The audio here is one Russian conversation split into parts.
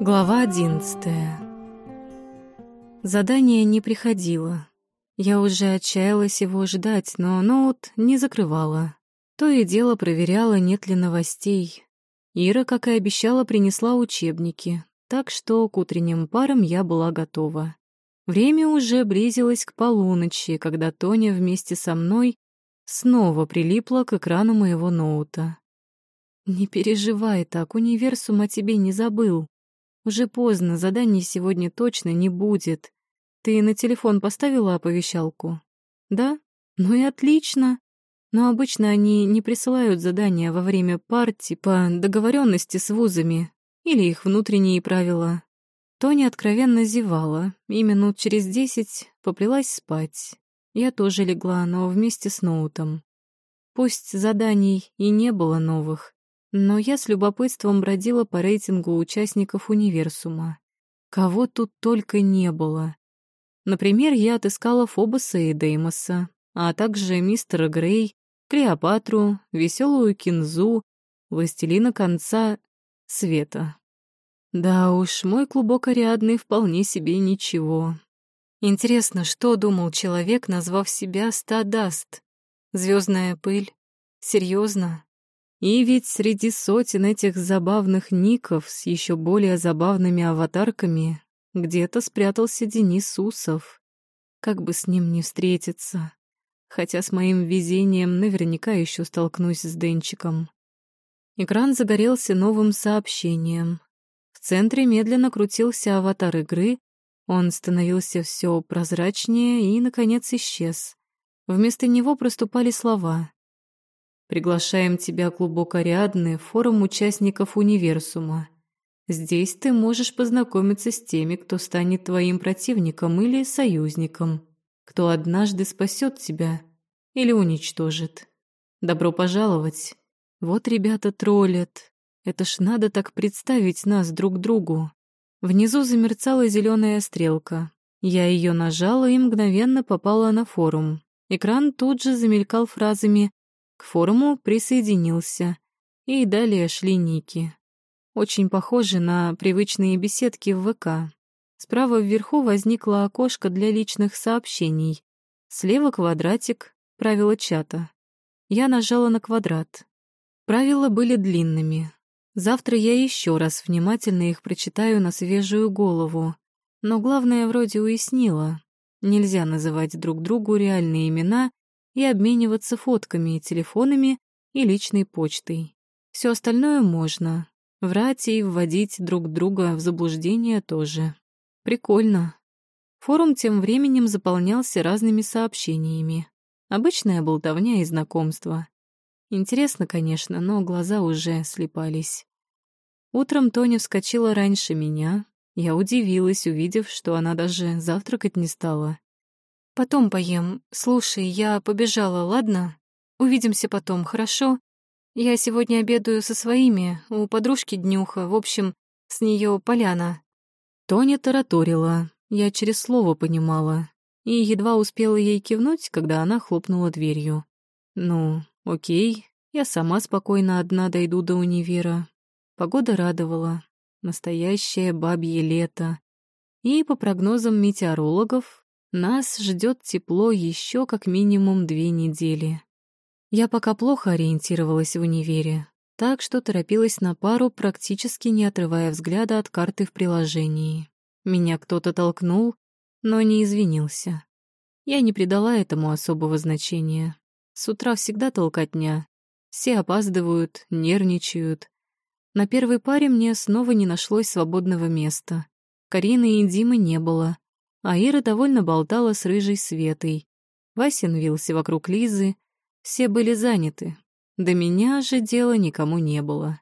Глава одиннадцатая. Задание не приходило. Я уже отчаялась его ждать, но ноут не закрывала. То и дело проверяла, нет ли новостей. Ира, как и обещала, принесла учебники, так что к утренним парам я была готова. Время уже близилось к полуночи, когда Тоня вместе со мной снова прилипла к экрану моего ноута. «Не переживай так, универсум о тебе не забыл», уже поздно, заданий сегодня точно не будет. Ты на телефон поставила оповещалку? Да? Ну и отлично. Но обычно они не присылают задания во время пар по договоренности с вузами или их внутренние правила. Тоня откровенно зевала, и минут через десять поплелась спать. Я тоже легла, но вместе с ноутом. Пусть заданий и не было новых, но я с любопытством бродила по рейтингу участников универсума. Кого тут только не было. Например, я отыскала Фобоса и Деймоса, а также мистера Грей, Клеопатру, веселую Кинзу, властелина конца света. Да уж, мой клубок Ариадны вполне себе ничего. Интересно, что думал человек, назвав себя Стадаст? Звездная пыль? Серьезно? И ведь среди сотен этих забавных ников с еще более забавными аватарками где-то спрятался Денис Усов. Как бы с ним не встретиться. Хотя с моим везением наверняка еще столкнусь с Денчиком. Экран загорелся новым сообщением. В центре медленно крутился аватар игры, он становился все прозрачнее и, наконец, исчез. Вместо него проступали слова. Приглашаем тебя, клубок Ариадны, в форум участников универсума. Здесь ты можешь познакомиться с теми, кто станет твоим противником или союзником, кто однажды спасет тебя или уничтожит. Добро пожаловать. Вот ребята троллят. Это ж надо так представить нас друг другу. Внизу замерцала зеленая стрелка. Я ее нажала и мгновенно попала на форум. Экран тут же замелькал фразами к форуму присоединился, и далее шли ники. Очень похожи на привычные беседки в ВК. Справа вверху возникло окошко для личных сообщений. Слева квадратик, правила чата. Я нажала на квадрат. Правила были длинными. Завтра я еще раз внимательно их прочитаю на свежую голову. Но главное вроде уяснила. Нельзя называть друг другу реальные имена и обмениваться фотками, телефонами и личной почтой. Все остальное можно. Врать и вводить друг друга в заблуждение тоже. Прикольно. Форум тем временем заполнялся разными сообщениями. Обычная болтовня и знакомства. Интересно, конечно, но глаза уже слепались. Утром Тоня вскочила раньше меня. Я удивилась, увидев, что она даже завтракать не стала. Потом поем. Слушай, я побежала, ладно? Увидимся потом, хорошо? Я сегодня обедаю со своими, у подружки Днюха, в общем, с нее поляна». Тоня тараторила, я через слово понимала, и едва успела ей кивнуть, когда она хлопнула дверью. «Ну, окей, я сама спокойно одна дойду до универа». Погода радовала. Настоящее бабье лето. И, по прогнозам метеорологов, нас ждет тепло еще как минимум две недели. Я пока плохо ориентировалась в универе, так что торопилась на пару, практически не отрывая взгляда от карты в приложении. Меня кто-то толкнул, но не извинился. Я не придала этому особого значения. С утра всегда толкотня. Все опаздывают, нервничают. На первой паре мне снова не нашлось свободного места. Карины и Димы не было а Ира довольно болтала с рыжей Светой. Васин вился вокруг Лизы. Все были заняты. До меня же дела никому не было.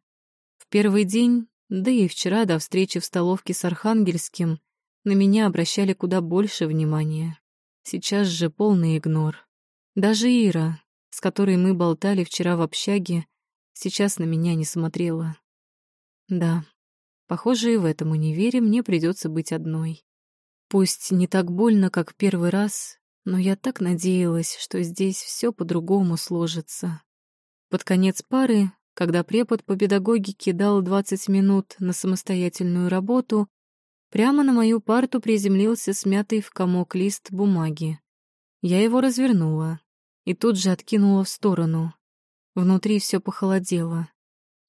В первый день, да и вчера до встречи в столовке с Архангельским, на меня обращали куда больше внимания. Сейчас же полный игнор. Даже Ира, с которой мы болтали вчера в общаге, сейчас на меня не смотрела. Да, похоже, и в этом универе мне придется быть одной. Пусть не так больно, как первый раз, но я так надеялась, что здесь все по-другому сложится. Под конец пары когда препод по педагогике дал 20 минут на самостоятельную работу, прямо на мою парту приземлился смятый в комок лист бумаги. Я его развернула и тут же откинула в сторону. Внутри все похолодело.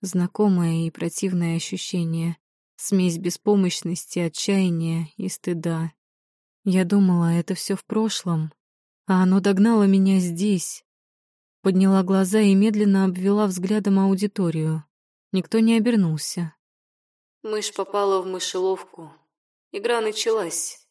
Знакомое и противное ощущение. Смесь беспомощности, отчаяния и стыда. Я думала, это все в прошлом, а оно догнало меня здесь. Подняла глаза и медленно обвела взглядом аудиторию. Никто не обернулся. Мышь попала в мышеловку. Игра началась.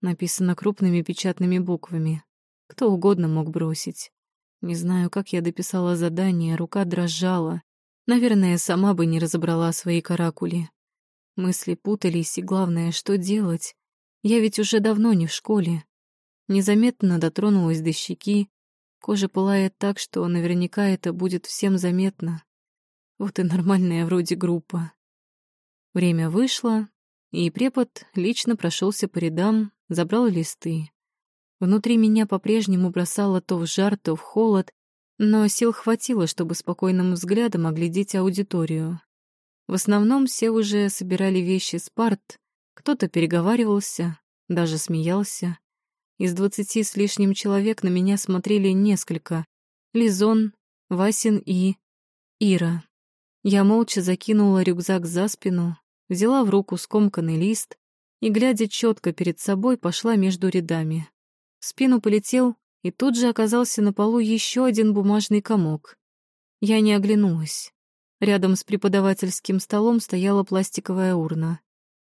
Написано крупными печатными буквами. Кто угодно мог бросить. Не знаю, как я дописала задание, рука дрожала. Наверное, сама бы не разобрала свои каракули. Мысли путались, и главное, что делать? Я ведь уже давно не в школе. Незаметно дотронулась до щеки. Кожа пылает так, что наверняка это будет всем заметно. Вот и нормальная вроде группа. Время вышло, и препод лично прошелся по рядам, забрал листы. Внутри меня по-прежнему бросало то в жар, то в холод, но сил хватило, чтобы спокойным взглядом оглядеть аудиторию. В основном все уже собирали вещи с парт, кто-то переговаривался, даже смеялся. Из двадцати с лишним человек на меня смотрели несколько. Лизон, Васин и... Ира. Я молча закинула рюкзак за спину, взяла в руку скомканный лист и, глядя четко перед собой, пошла между рядами. В спину полетел, и тут же оказался на полу еще один бумажный комок. Я не оглянулась. Рядом с преподавательским столом стояла пластиковая урна.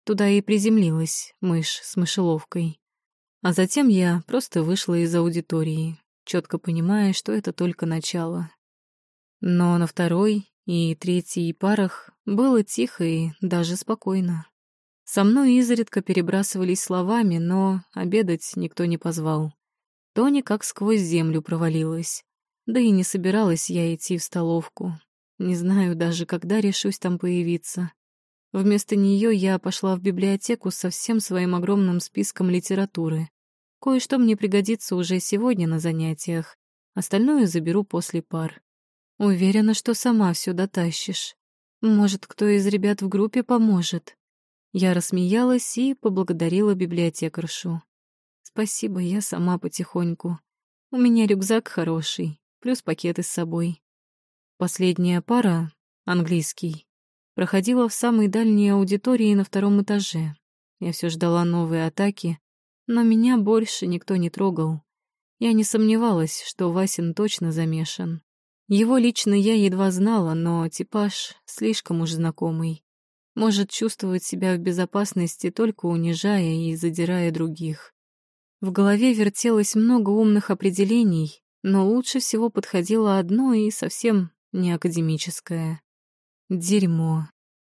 Туда и приземлилась мышь с мышеловкой. А затем я просто вышла из аудитории, четко понимая, что это только начало. Но на второй и третьей парах было тихо и даже спокойно. Со мной изредка перебрасывались словами, но обедать никто не позвал. Тони как сквозь землю провалилась. Да и не собиралась я идти в столовку, не знаю даже, когда решусь там появиться. Вместо нее я пошла в библиотеку со всем своим огромным списком литературы. Кое-что мне пригодится уже сегодня на занятиях, остальное заберу после пар. Уверена, что сама все дотащишь. Может, кто из ребят в группе поможет. Я рассмеялась и поблагодарила библиотекаршу. Спасибо, я сама потихоньку. У меня рюкзак хороший, плюс пакеты с собой. Последняя пара, английский, проходила в самой дальней аудитории на втором этаже. Я все ждала новой атаки, но меня больше никто не трогал. Я не сомневалась, что Васин точно замешан. Его лично я едва знала, но типаж слишком уж знакомый. Может чувствовать себя в безопасности, только унижая и задирая других. В голове вертелось много умных определений, но лучше всего подходило одно и совсем не академическое. Дерьмо.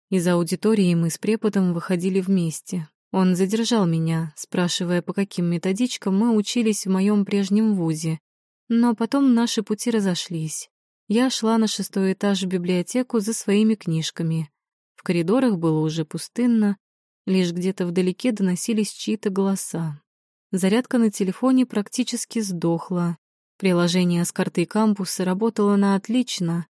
Из аудитории мы с преподом выходили вместе. Он задержал меня, спрашивая, по каким методичкам мы учились в моем прежнем вузе. Но потом наши пути разошлись. Я шла на шестой этаж в библиотеку за своими книжками. В коридорах было уже пустынно, лишь где-то вдалеке доносились чьи-то голоса. Зарядка на телефоне практически сдохла. Приложение с картой кампуса работало на отлично,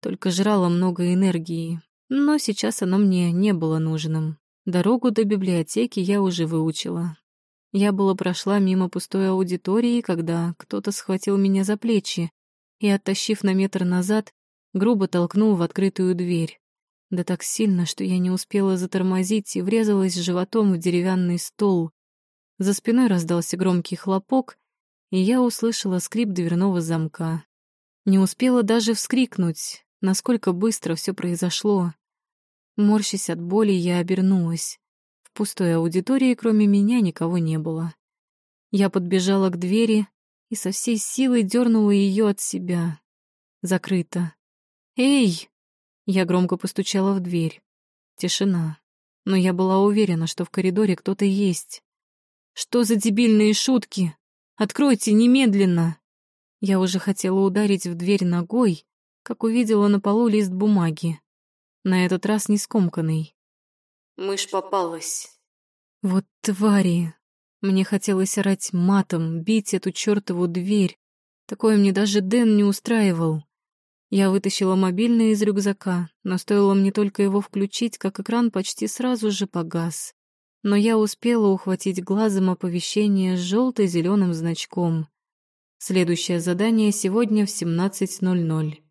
только жрало много энергии. Но сейчас оно мне не было нужным. Дорогу до библиотеки я уже выучила. Я была прошла мимо пустой аудитории, когда кто-то схватил меня за плечи и, оттащив на метр назад, грубо толкнул в открытую дверь. Да так сильно, что я не успела затормозить и врезалась животом в деревянный стол. За спиной раздался громкий хлопок, и я услышала скрип дверного замка. Не успела даже вскрикнуть, насколько быстро все произошло. Морщась от боли, я обернулась. В пустой аудитории, кроме меня, никого не было. Я подбежала к двери и со всей силой дернула ее от себя. Закрыто. «Эй!» Я громко постучала в дверь. Тишина. Но я была уверена, что в коридоре кто-то есть. «Что за дебильные шутки? Откройте немедленно!» Я уже хотела ударить в дверь ногой, как увидела на полу лист бумаги. На этот раз не скомканный. Мышь попалась. Вот твари. Мне хотелось орать матом, бить эту чертову дверь. Такое мне даже Дэн не устраивал. Я вытащила мобильный из рюкзака, но стоило мне только его включить, как экран почти сразу же погас. Но я успела ухватить глазом оповещение с желто-зеленым значком. Следующее задание сегодня в 17.00.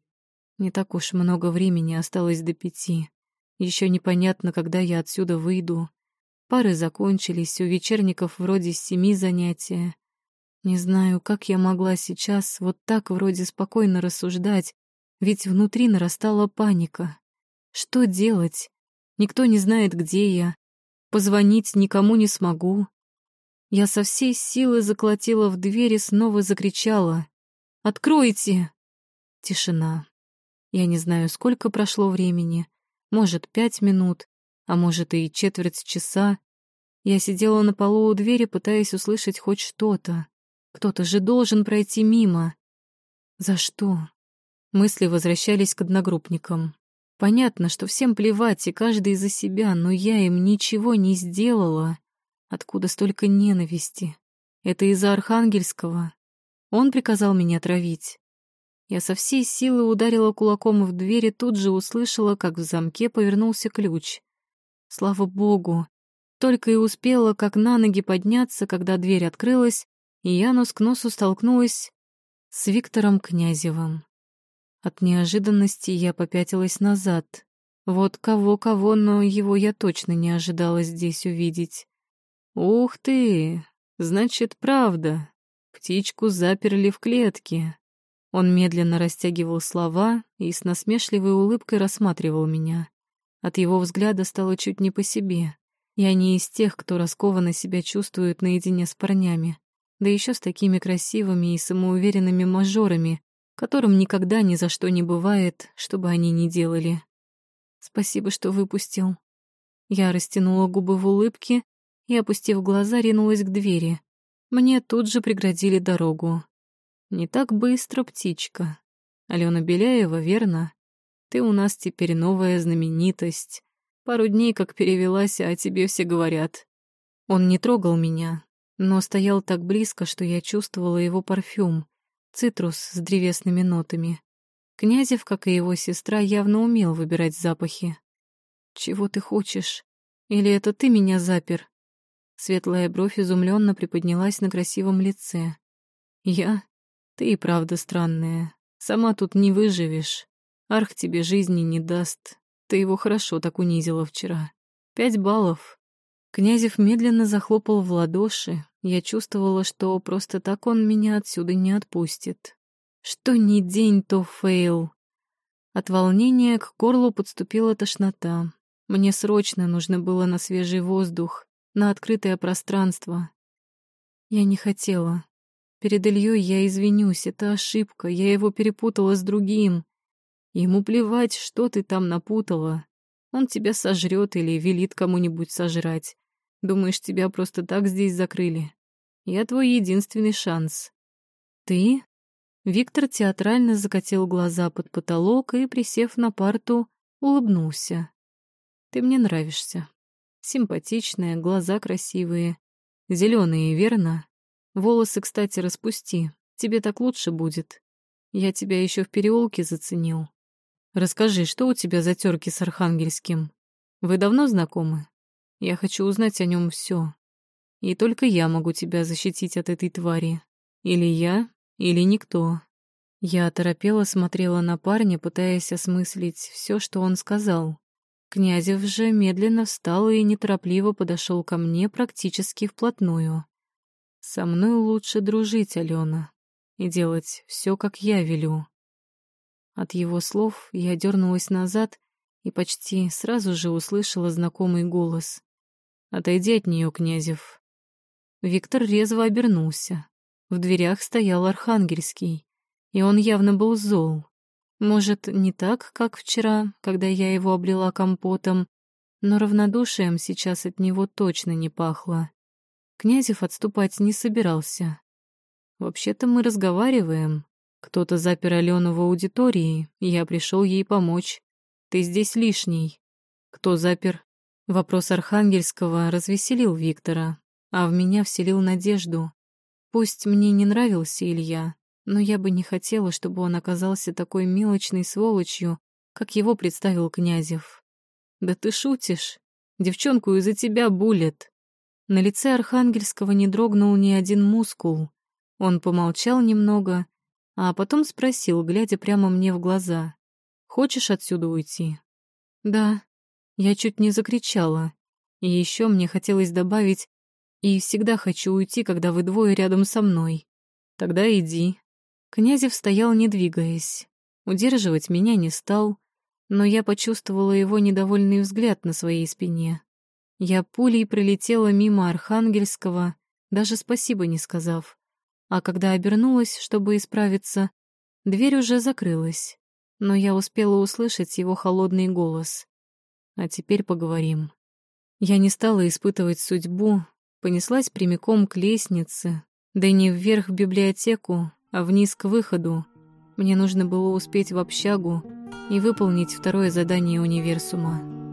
Не так уж много времени осталось до пяти. Еще непонятно, когда я отсюда выйду. Пары закончились, у вечерников вроде семи занятия. Не знаю, как я могла сейчас вот так вроде спокойно рассуждать, ведь внутри нарастала паника. Что делать? Никто не знает, где я. Позвонить никому не смогу. Я со всей силы заколотила в дверь и снова закричала. «Откройте!» Тишина. Я не знаю, сколько прошло времени. Может, пять минут, а может и четверть часа. Я сидела на полу у двери, пытаясь услышать хоть что-то. Кто-то же должен пройти мимо. За что? Мысли возвращались к одногруппникам. Понятно, что всем плевать, и каждый за себя, но я им ничего не сделала. Откуда столько ненависти? Это из-за Архангельского. Он приказал меня травить. Я со всей силы ударила кулаком в дверь и тут же услышала, как в замке повернулся ключ. Слава богу! Только и успела, как на ноги подняться, когда дверь открылась, и я нос к носу столкнулась с Виктором Князевым. От неожиданности я попятилась назад. Вот кого-кого, но его я точно не ожидала здесь увидеть. «Ух ты! Значит, правда. Птичку заперли в клетке». Он медленно растягивал слова и с насмешливой улыбкой рассматривал меня. От его взгляда стало чуть не по себе. Я не из тех, кто раскованно себя чувствует наедине с парнями, да еще с такими красивыми и самоуверенными мажорами, которым никогда ни за что не бывает, чтобы они не делали. Спасибо, что выпустил. Я растянула губы в улыбке и, опустив глаза, ринулась к двери. Мне тут же преградили дорогу. Не так быстро, птичка. Алена Беляева, верно? Ты у нас теперь новая знаменитость. Пару дней как перевелась, а о тебе все говорят. Он не трогал меня, но стоял так близко, что я чувствовала его парфюм, цитрус с древесными нотами. Князев, как и его сестра, явно умел выбирать запахи. «Чего ты хочешь? Или это ты меня запер?» Светлая бровь изумленно приподнялась на красивом лице. «Я? Ты и правда странная. Сама тут не выживешь. Арх тебе жизни не даст. Ты его хорошо так унизила вчера. Пять баллов. Князев медленно захлопал в ладоши. Я чувствовала, что просто так он меня отсюда не отпустит. Что ни день, то фейл. От волнения к горлу подступила тошнота. Мне срочно нужно было на свежий воздух, на открытое пространство. Я не хотела. Перед Ильей я извинюсь, это ошибка, я его перепутала с другим. Ему плевать, что ты там напутала. Он тебя сожрет или велит кому-нибудь сожрать. Думаешь, тебя просто так здесь закрыли? Я твой единственный шанс. Ты? Виктор театрально закатил глаза под потолок и, присев на парту, улыбнулся. Ты мне нравишься. Симпатичная, глаза красивые. Зеленые, верно? Волосы, кстати, распусти. Тебе так лучше будет. Я тебя еще в переулке заценил. Расскажи, что у тебя за терки с Архангельским? Вы давно знакомы? Я хочу узнать о нем все. И только я могу тебя защитить от этой твари. Или я, или никто. Я оторопела смотрела на парня, пытаясь осмыслить все, что он сказал. Князев же медленно встал и неторопливо подошел ко мне практически вплотную. «Со мной лучше дружить, Алена, и делать все, как я велю». От его слов я дернулась назад и почти сразу же услышала знакомый голос. Отойди от нее, Князев. Виктор резво обернулся. В дверях стоял Архангельский, и он явно был зол. Может, не так, как вчера, когда я его облила компотом, но равнодушием сейчас от него точно не пахло. Князев отступать не собирался. «Вообще-то мы разговариваем. Кто-то запер Алену в аудитории, и я пришел ей помочь. Ты здесь лишний. Кто запер? Вопрос Архангельского развеселил Виктора, а в меня вселил надежду. Пусть мне не нравился Илья, но я бы не хотела, чтобы он оказался такой мелочной сволочью, как его представил Князев. «Да ты шутишь? Девчонку из-за тебя булят!» На лице Архангельского не дрогнул ни один мускул. Он помолчал немного, а потом спросил, глядя прямо мне в глаза. «Хочешь отсюда уйти?» «Да». Я чуть не закричала. И еще мне хотелось добавить «И всегда хочу уйти, когда вы двое рядом со мной». «Тогда иди». Князев стоял, не двигаясь. Удерживать меня не стал, но я почувствовала его недовольный взгляд на своей спине. Я пулей пролетела мимо Архангельского, даже спасибо не сказав. А когда обернулась, чтобы исправиться, дверь уже закрылась, но я успела услышать его холодный голос. А теперь поговорим. Я не стала испытывать судьбу, понеслась прямиком к лестнице, да не вверх в библиотеку, а вниз к выходу. Мне нужно было успеть в общагу и выполнить второе задание универсума.